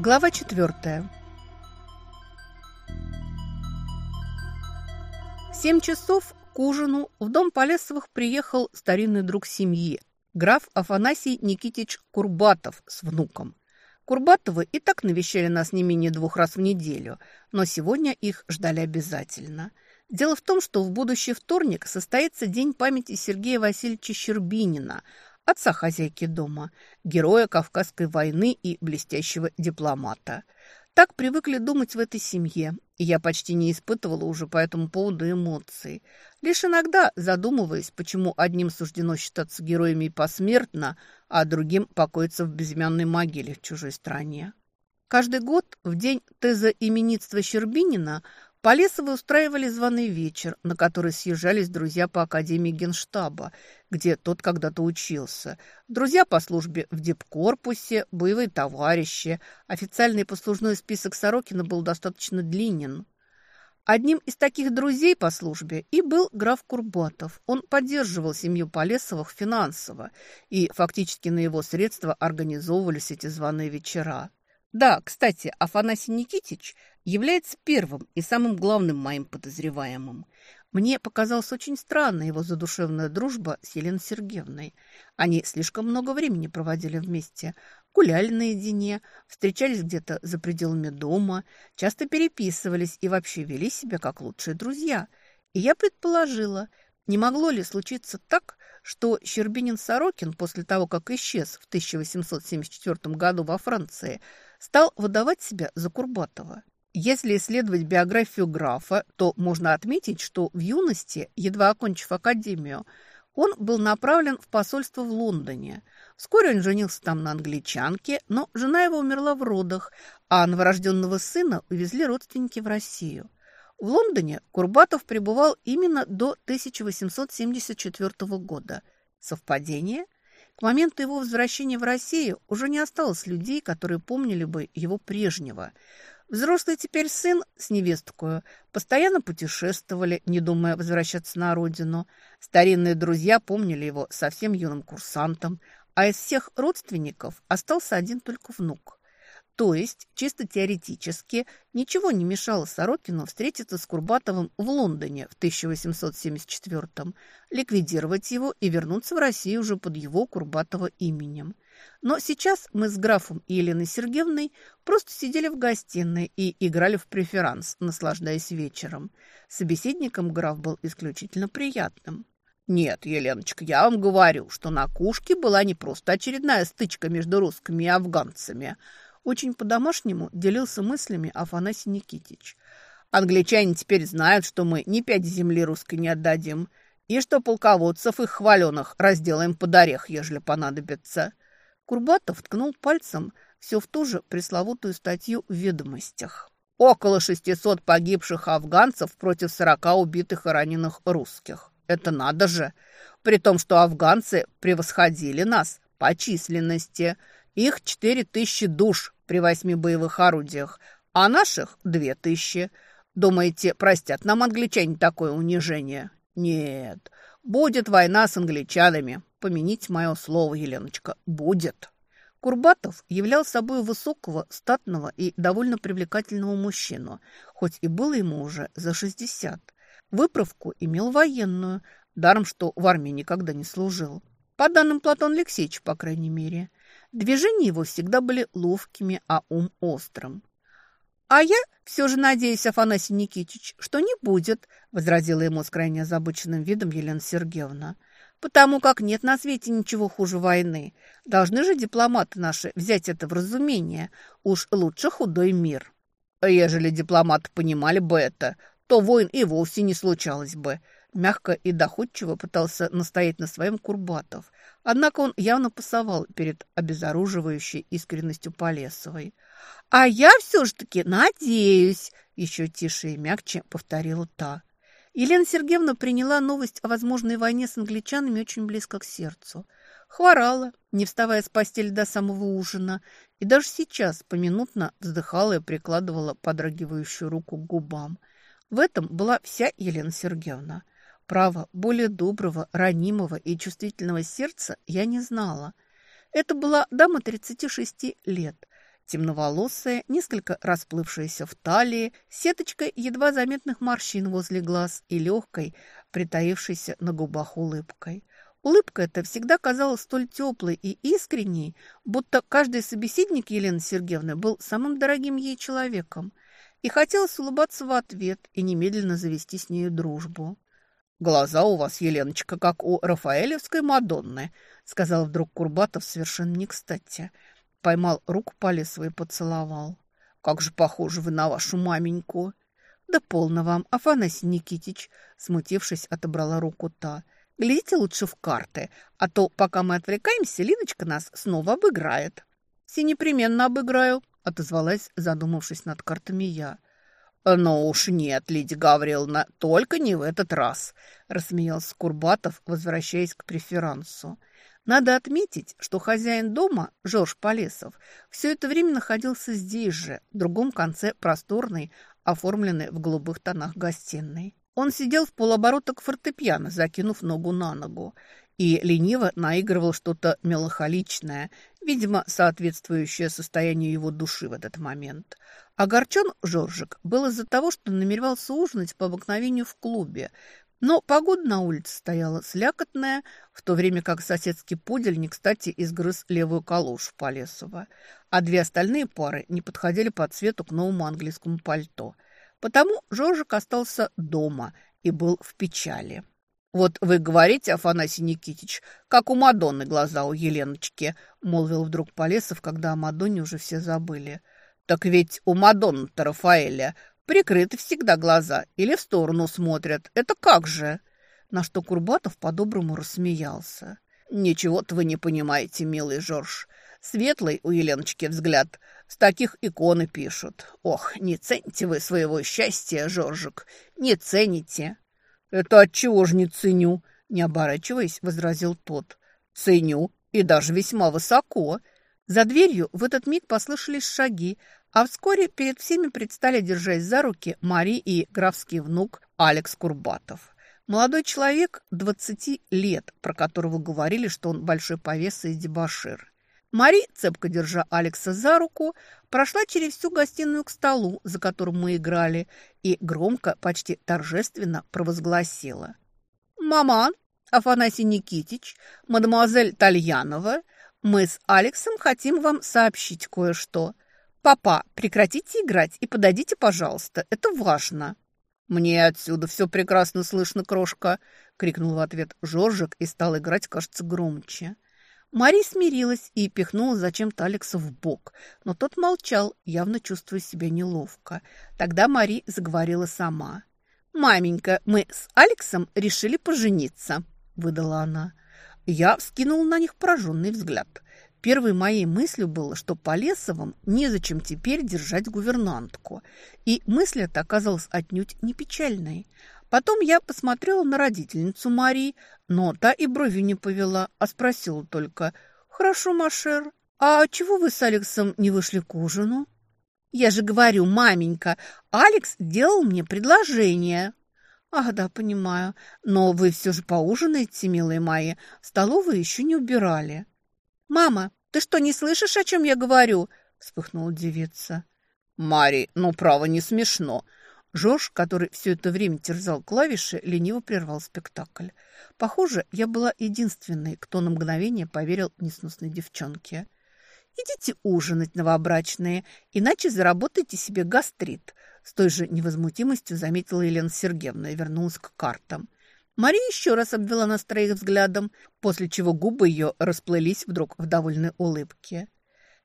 Глава четвертая. В семь часов к ужину в дом Полесовых приехал старинный друг семьи, граф Афанасий Никитич Курбатов с внуком. Курбатовы и так навещали нас не менее двух раз в неделю, но сегодня их ждали обязательно. Дело в том, что в будущий вторник состоится День памяти Сергея Васильевича Щербинина, отца хозяйки дома, героя Кавказской войны и блестящего дипломата. Так привыкли думать в этой семье, и я почти не испытывала уже по этому поводу эмоций. Лишь иногда задумываясь, почему одним суждено считаться героями посмертно, а другим покоиться в безымянной могиле в чужой стране. Каждый год в день теза именитства Щербинина Полесовы устраивали званый вечер, на который съезжались друзья по Академии Генштаба, где тот когда-то учился. Друзья по службе в депкорпусе, боевые товарищи. Официальный послужной список Сорокина был достаточно длинен. Одним из таких друзей по службе и был граф Курбатов. Он поддерживал семью Полесовых финансово, и фактически на его средства организовывались эти званые вечера. Да, кстати, Афанасий Никитич является первым и самым главным моим подозреваемым. Мне показалась очень странной его задушевная дружба с Еленой Сергеевной. Они слишком много времени проводили вместе, гуляли наедине, встречались где-то за пределами дома, часто переписывались и вообще вели себя как лучшие друзья. И я предположила, не могло ли случиться так, что Щербинин-Сорокин после того, как исчез в 1874 году во Франции, стал выдавать себя за Курбатова? Если исследовать биографию графа, то можно отметить, что в юности, едва окончив академию, он был направлен в посольство в Лондоне. Вскоре он женился там на англичанке, но жена его умерла в родах, а новорожденного сына увезли родственники в Россию. В Лондоне Курбатов пребывал именно до 1874 года. Совпадение? К моменту его возвращения в Россию уже не осталось людей, которые помнили бы его прежнего – Взрослый теперь сын с невесткою постоянно путешествовали, не думая возвращаться на родину. Старинные друзья помнили его совсем юным курсантом, а из всех родственников остался один только внук. То есть, чисто теоретически, ничего не мешало Сорокину встретиться с Курбатовым в Лондоне в 1874-м, ликвидировать его и вернуться в Россию уже под его Курбатова именем – но сейчас мы с графом Еленой Сергеевной просто сидели в гостиной и играли в преферанс, наслаждаясь вечером. Собеседником граф был исключительно приятным. «Нет, Еленочка, я вам говорю, что на Кушке была не просто очередная стычка между русскими и афганцами». Очень по-домашнему делился мыслями Афанасий Никитич. «Англичане теперь знают, что мы ни пять земли русской не отдадим, и что полководцев их хваленых разделаем под орех, ежели понадобится». Курбатов ткнул пальцем все в ту же пресловутую статью в ведомостях. Около 600 погибших афганцев против 40 убитых и раненых русских. Это надо же! При том, что афганцы превосходили нас по численности. Их 4000 душ при восьми боевых орудиях, а наших 2000. Думаете, простят нам англичане такое унижение? Нет, будет война с англичанами. Помяните мое слово, Еленочка, будет. Курбатов являл собой высокого, статного и довольно привлекательного мужчину, хоть и было ему уже за 60. Выправку имел военную, даром что в армии никогда не служил. По данным Платона Алексеевича, по крайней мере. Движения его всегда были ловкими, а ум острым. «А я все же надеюсь, Афанасий Никитич, что не будет», возразила ему с крайне озабоченным видом Елена Сергеевна потому как нет на свете ничего хуже войны. Должны же дипломаты наши взять это в разумение. Уж лучше худой мир. Ежели дипломаты понимали бы это, то войн и вовсе не случалось бы. Мягко и доходчиво пытался настоять на своем Курбатов. Однако он явно пасовал перед обезоруживающей искренностью Полесовой. «А я все же таки надеюсь!» Еще тише и мягче повторила та. Елена Сергеевна приняла новость о возможной войне с англичанами очень близко к сердцу. Хворала, не вставая с постели до самого ужина, и даже сейчас поминутно вздыхала и прикладывала подрагивающую руку к губам. В этом была вся Елена Сергеевна. Право, более доброго, ранимого и чувствительного сердца я не знала. Это была дама 36 лет, темноволосая, несколько расплывшаяся в талии, сеточкой едва заметных морщин возле глаз и легкой, притаившейся на губах улыбкой. Улыбка эта всегда казалась столь теплой и искренней, будто каждый собеседник Елены Сергеевны был самым дорогим ей человеком. И хотелось улыбаться в ответ и немедленно завести с нею дружбу. «Глаза у вас, Еленочка, как у Рафаэлевской Мадонны», сказал вдруг Курбатов совершенно не кстати. Поймал руку Полесова и поцеловал. «Как же похожи вы на вашу маменьку!» «Да полно вам, Афанасий Никитич!» Смутившись, отобрала руку та. «Глядите лучше в карты, а то, пока мы отвлекаемся, Лидочка нас снова обыграет». «Все непременно обыграю», — отозвалась, задумавшись над картами я. «Ну уж нет, Лидия Гавриловна, только не в этот раз», – рассмеялся Курбатов, возвращаясь к преферансу. Надо отметить, что хозяин дома, Жорж Полесов, все это время находился здесь же, в другом конце просторной, оформленной в голубых тонах гостиной. Он сидел в полоборота к фортепиано, закинув ногу на ногу, и лениво наигрывал что-то меланхоличное, видимо, соответствующее состоянию его души в этот момент. Огорчен Жоржик был из-за того, что намеревался ужинать по обыкновению в клубе, но погода на улице стояла слякотная, в то время как соседский пудель не кстати изгрыз левую калошу Полесова, а две остальные пары не подходили по цвету к новому английскому пальто. Потому Жоржик остался дома и был в печали. «Вот вы говорите, Афанасий Никитич, как у Мадонны глаза у Еленочки», молвил вдруг Полесов, когда о Мадонне уже все забыли. «Так ведь у Мадонны-то Рафаэля прикрыты всегда глаза или в сторону смотрят. Это как же?» На что Курбатов по-доброму рассмеялся. «Ничего-то вы не понимаете, милый Жорж. Светлый у Еленочки взгляд. С таких иконы пишут. Ох, не цените вы своего счастья, Жоржик, не цените!» «Это отчего ж не ценю?» – не оборачиваясь, возразил тот. «Ценю, и даже весьма высоко». За дверью в этот миг послышались шаги, а вскоре перед всеми предстали, держась за руки, Мари и графский внук Алекс Курбатов. Молодой человек, 20 лет, про которого говорили, что он большой повеса и дебошир. Мари, цепко держа Алекса за руку, прошла через всю гостиную к столу, за которым мы играли, и громко, почти торжественно провозгласила. «Мама, Афанасий Никитич, мадемуазель Тальянова, мы с Алексом хотим вам сообщить кое-что. Папа, прекратите играть и подойдите, пожалуйста, это важно». «Мне отсюда все прекрасно слышно, крошка!» — крикнул в ответ Жоржик и стал играть, кажется, громче. Мари смирилась и пихнула зачем-то Алекса в бок, но тот молчал, явно чувствуя себя неловко. Тогда Мари заговорила сама. «Маменька, мы с Алексом решили пожениться», — выдала она. Я вскинул на них пораженный взгляд. Первой моей мыслью было, что по Лесовым незачем теперь держать гувернантку. И мысль эта оказалась отнюдь не печальной. Потом я посмотрела на родительницу Марии, но та и бровью не повела, а спросила только «Хорошо, Машер, а чего вы с Алексом не вышли к ужину?» «Я же говорю, маменька, Алекс делал мне предложение». «Ах, да, понимаю. Но вы все же поужинаете, милые мои. Столовую еще не убирали». «Мама, ты что, не слышишь, о чем я говорю?» вспыхнула девица. «Мари, ну, право, не смешно. Жорж, который все это время терзал клавиши, лениво прервал спектакль. Похоже, я была единственной, кто на мгновение поверил несносной девчонке. «Идите ужинать, новобрачные, иначе заработайте себе гастрит», с той же невозмутимостью заметила Елена Сергеевна и вернулась к картам. Мария еще раз обвела нас троих взглядом, после чего губы ее расплылись вдруг в довольной улыбке.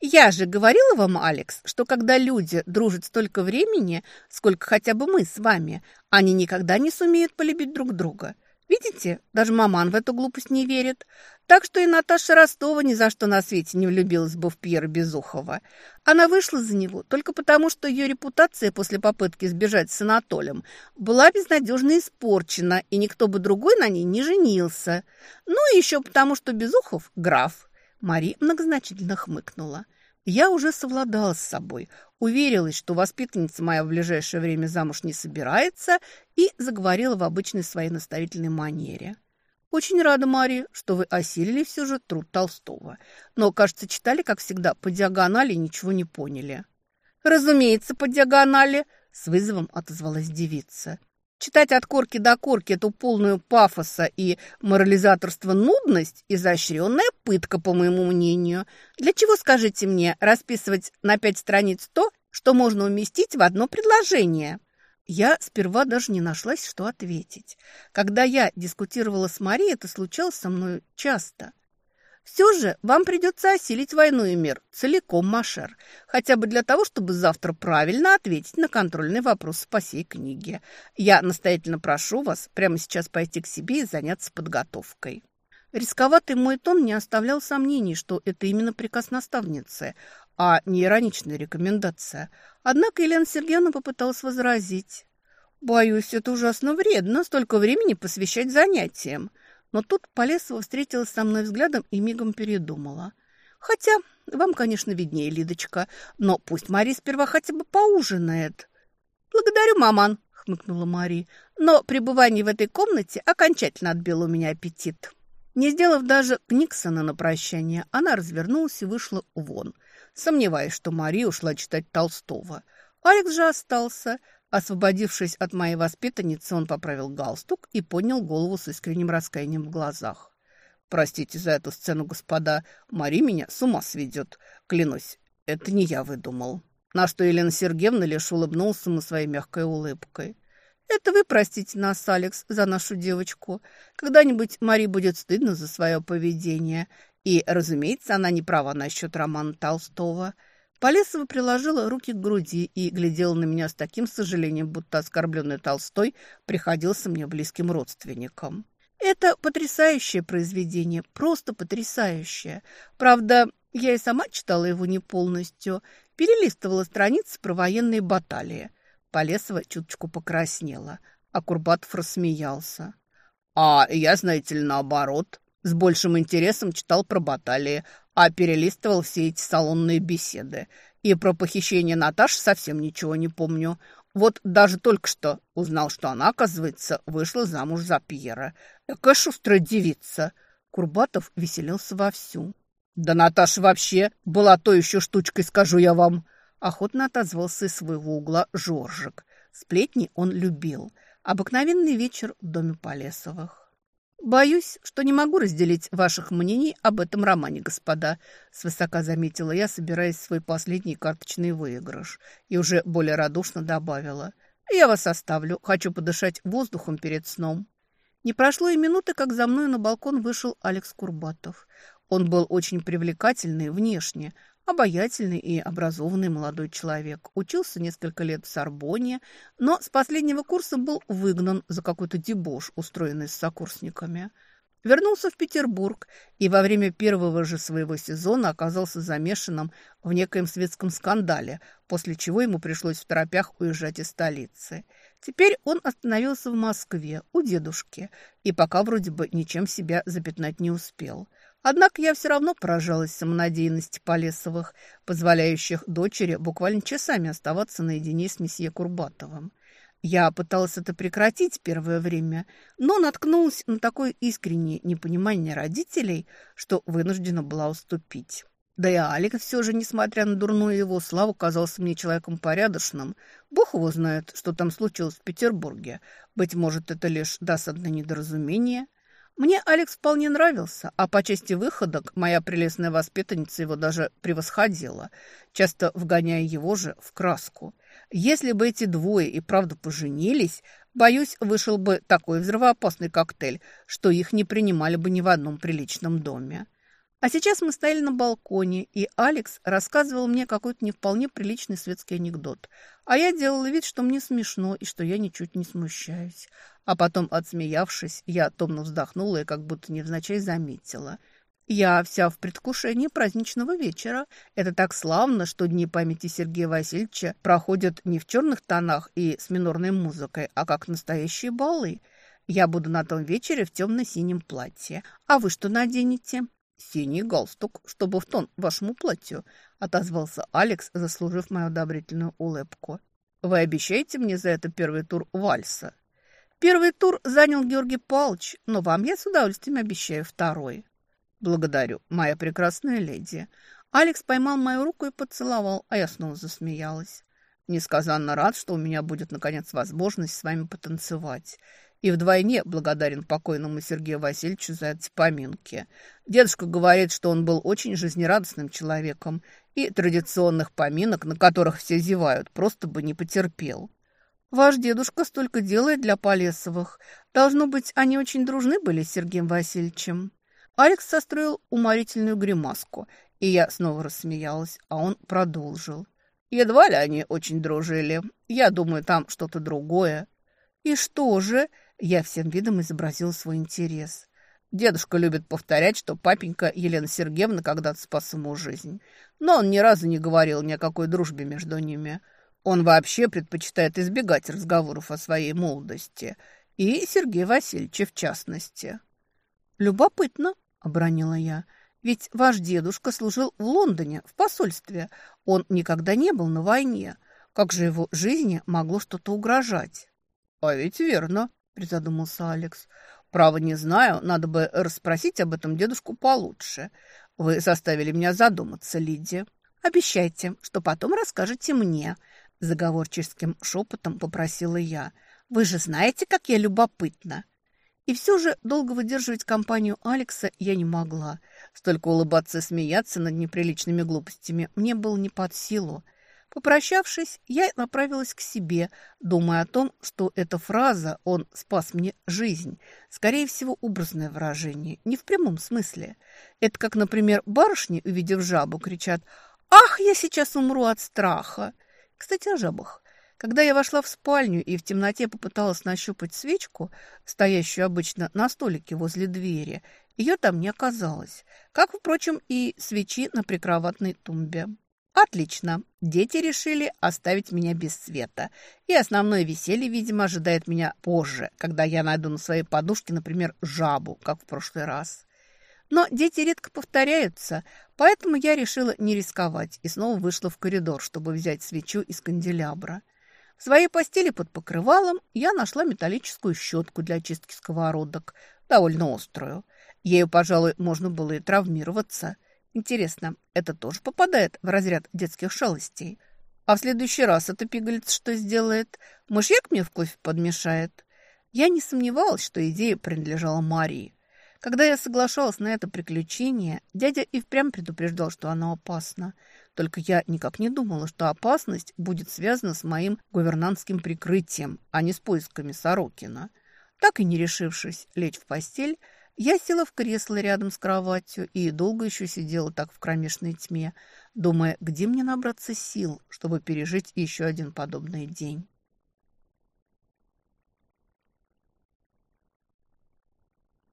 Я же говорила вам, Алекс, что когда люди дружат столько времени, сколько хотя бы мы с вами, они никогда не сумеют полюбить друг друга. Видите, даже маман в эту глупость не верит. Так что и Наташа Ростова ни за что на свете не влюбилась бы в Пьера Безухова. Она вышла за него только потому, что ее репутация после попытки сбежать с Анатолием была безнадежно испорчена, и никто бы другой на ней не женился. Ну и еще потому, что Безухов – граф. Мари многозначительно хмыкнула. Я уже совладала с собой, уверилась, что воспитанница моя в ближайшее время замуж не собирается, и заговорила в обычной своей наставительной манере. Очень рада, Мария, что вы осилили все же труд Толстого. Но, кажется, читали, как всегда, по диагонали и ничего не поняли. Разумеется, по диагонали, с вызовом отозвалась девица. Читать от корки до корки эту полную пафоса и морализаторства нудность – изощренная пытка, по моему мнению. Для чего, скажите мне, расписывать на пять страниц то, что можно уместить в одно предложение? Я сперва даже не нашлась, что ответить. Когда я дискутировала с Марией, это случалось со мной часто. Все же вам придется осилить войну и мир целиком, Машер, хотя бы для того, чтобы завтра правильно ответить на контрольный вопрос по сей книге. Я настоятельно прошу вас прямо сейчас пойти к себе и заняться подготовкой. Рисковатый мой тон не оставлял сомнений, что это именно приказ наставницы, а не ироничная рекомендация. Однако Елена Сергеевна попыталась возразить. «Боюсь, это ужасно вредно, столько времени посвящать занятиям». Но тут Полесова встретилась со мной взглядом и мигом передумала. «Хотя вам, конечно, виднее, Лидочка, но пусть Мария сперва хотя бы поужинает». «Благодарю, маман», — хмыкнула Мария, «но пребывание в этой комнате окончательно отбило у меня аппетит». Не сделав даже Книксона на прощание, она развернулась и вышла вон, сомневаясь, что Мария ушла читать Толстого. Алекс же остался. Освободившись от моей воспитанницы, он поправил галстук и поднял голову с искренним раскаянием в глазах. «Простите за эту сцену, господа. Мари меня с ума сведет. Клянусь, это не я выдумал». На что Елена Сергеевна лишь улыбнулся ему своей мягкой улыбкой. Это вы простите нас, Алекс, за нашу девочку. Когда-нибудь Мари будет стыдно за свое поведение. И, разумеется, она не права насчет романа Толстого. Полесова приложила руки к груди и глядела на меня с таким сожалением, будто оскорбленный Толстой приходился мне близким родственником. Это потрясающее произведение, просто потрясающее. Правда, я и сама читала его не полностью, перелистывала страницы про военные баталии. Полесова чуточку покраснела, а Курбатов рассмеялся. «А я, знаете ли, наоборот, с большим интересом читал про баталии, а перелистывал все эти салонные беседы. И про похищение Наташи совсем ничего не помню. Вот даже только что узнал, что она, оказывается, вышла замуж за Пьера. Какая шустрая девица!» Курбатов веселился вовсю. «Да Наташа вообще была то еще штучкой, скажу я вам!» Охотно отозвался из своего угла Жоржик. Сплетни он любил. Обыкновенный вечер в доме Полесовых. «Боюсь, что не могу разделить ваших мнений об этом романе, господа», свысока заметила я, собираясь свой последний карточный выигрыш, и уже более радушно добавила. «Я вас оставлю. Хочу подышать воздухом перед сном». Не прошло и минуты, как за мной на балкон вышел Алекс Курбатов. Он был очень привлекательный внешне, Обаятельный и образованный молодой человек. Учился несколько лет в Сорбоне, но с последнего курса был выгнан за какой-то дебош, устроенный с сокурсниками. Вернулся в Петербург и во время первого же своего сезона оказался замешанным в некоем светском скандале, после чего ему пришлось в торопях уезжать из столицы. Теперь он остановился в Москве у дедушки и пока вроде бы ничем себя запятнать не успел – Однако я все равно поражалась самонадеянности Полесовых, позволяющих дочери буквально часами оставаться наедине с месье Курбатовым. Я пыталась это прекратить первое время, но наткнулась на такое искреннее непонимание родителей, что вынуждена была уступить. Да и Алик все же, несмотря на дурную его славу, казался мне человеком порядочным. Бог его знает, что там случилось в Петербурге. Быть может, это лишь досадное недоразумение. Мне Алекс вполне нравился, а по части выходок моя прелестная воспитанница его даже превосходила, часто вгоняя его же в краску. Если бы эти двое и правда поженились, боюсь, вышел бы такой взрывоопасный коктейль, что их не принимали бы ни в одном приличном доме. А сейчас мы стояли на балконе, и Алекс рассказывал мне какой-то не вполне приличный светский анекдот. А я делала вид, что мне смешно и что я ничуть не смущаюсь. А потом, отсмеявшись, я томно вздохнула и как будто невзначай заметила. Я вся в предвкушении праздничного вечера. Это так славно, что дни памяти Сергея Васильевича проходят не в черных тонах и с минорной музыкой, а как настоящие балы. Я буду на том вечере в темно-синем платье. А вы что наденете? «Синий галстук, чтобы в тон вашему платью», — отозвался Алекс, заслужив мою одобрительную улыбку. «Вы обещаете мне за это первый тур вальса?» Первый тур занял Георгий Павлович, но вам я с удовольствием обещаю второй. Благодарю, моя прекрасная леди. Алекс поймал мою руку и поцеловал, а я снова засмеялась. Несказанно рад, что у меня будет, наконец, возможность с вами потанцевать. И вдвойне благодарен покойному Сергею Васильевичу за эти поминки. Дедушка говорит, что он был очень жизнерадостным человеком и традиционных поминок, на которых все зевают, просто бы не потерпел. Ваш дедушка столько делает для Полесовых. Должно быть, они очень дружны были с Сергеем Васильевичем. Алекс состроил уморительную гримаску, и я снова рассмеялась, а он продолжил. Едва ли они очень дружили. Я думаю, там что-то другое. И что же? Я всем видом изобразил свой интерес. Дедушка любит повторять, что папенька Елена Сергеевна когда-то спас ему жизнь. Но он ни разу не говорил ни о какой дружбе между ними. Он вообще предпочитает избегать разговоров о своей молодости. И Сергея Васильевича в частности. «Любопытно», — обронила я. Ведь ваш дедушка служил в Лондоне, в посольстве. Он никогда не был на войне. Как же его жизни могло что-то угрожать? А ведь верно, призадумался Алекс. Право не знаю, надо бы расспросить об этом дедушку получше. Вы заставили меня задуматься, Лидия. Обещайте, что потом расскажете мне, заговорческим шепотом попросила я. Вы же знаете, как я любопытна. И все же долго выдерживать компанию Алекса я не могла. Столько улыбаться и смеяться над неприличными глупостями мне было не под силу. Попрощавшись, я направилась к себе, думая о том, что эта фраза «он спас мне жизнь» скорее всего образное выражение, не в прямом смысле. Это как, например, барышни, увидев жабу, кричат «Ах, я сейчас умру от страха!» Кстати, о жабах. Когда я вошла в спальню и в темноте попыталась нащупать свечку, стоящую обычно на столике возле двери, ее там не оказалось, как, впрочем, и свечи на прикроватной тумбе. Отлично. Дети решили оставить меня без света. И основное веселье, видимо, ожидает меня позже, когда я найду на своей подушке, например, жабу, как в прошлый раз. Но дети редко повторяются, поэтому я решила не рисковать и снова вышла в коридор, чтобы взять свечу из канделябра. В своей постели под покрывалом я нашла металлическую щетку для очистки сковородок, довольно острую. Ею, пожалуй, можно было и травмироваться. Интересно, это тоже попадает в разряд детских шалостей? А в следующий раз эта пигалица что сделает? Мышьяк мне в кофе подмешает? Я не сомневалась, что идея принадлежала Марии. Когда я соглашалась на это приключение, дядя и впрямь предупреждал, что оно опасно. Только я никак не думала, что опасность будет связана с моим гувернантским прикрытием, а не с поисками Сорокина. Так и не решившись лечь в постель, я села в кресло рядом с кроватью и долго еще сидела так в кромешной тьме, думая, где мне набраться сил, чтобы пережить еще один подобный день.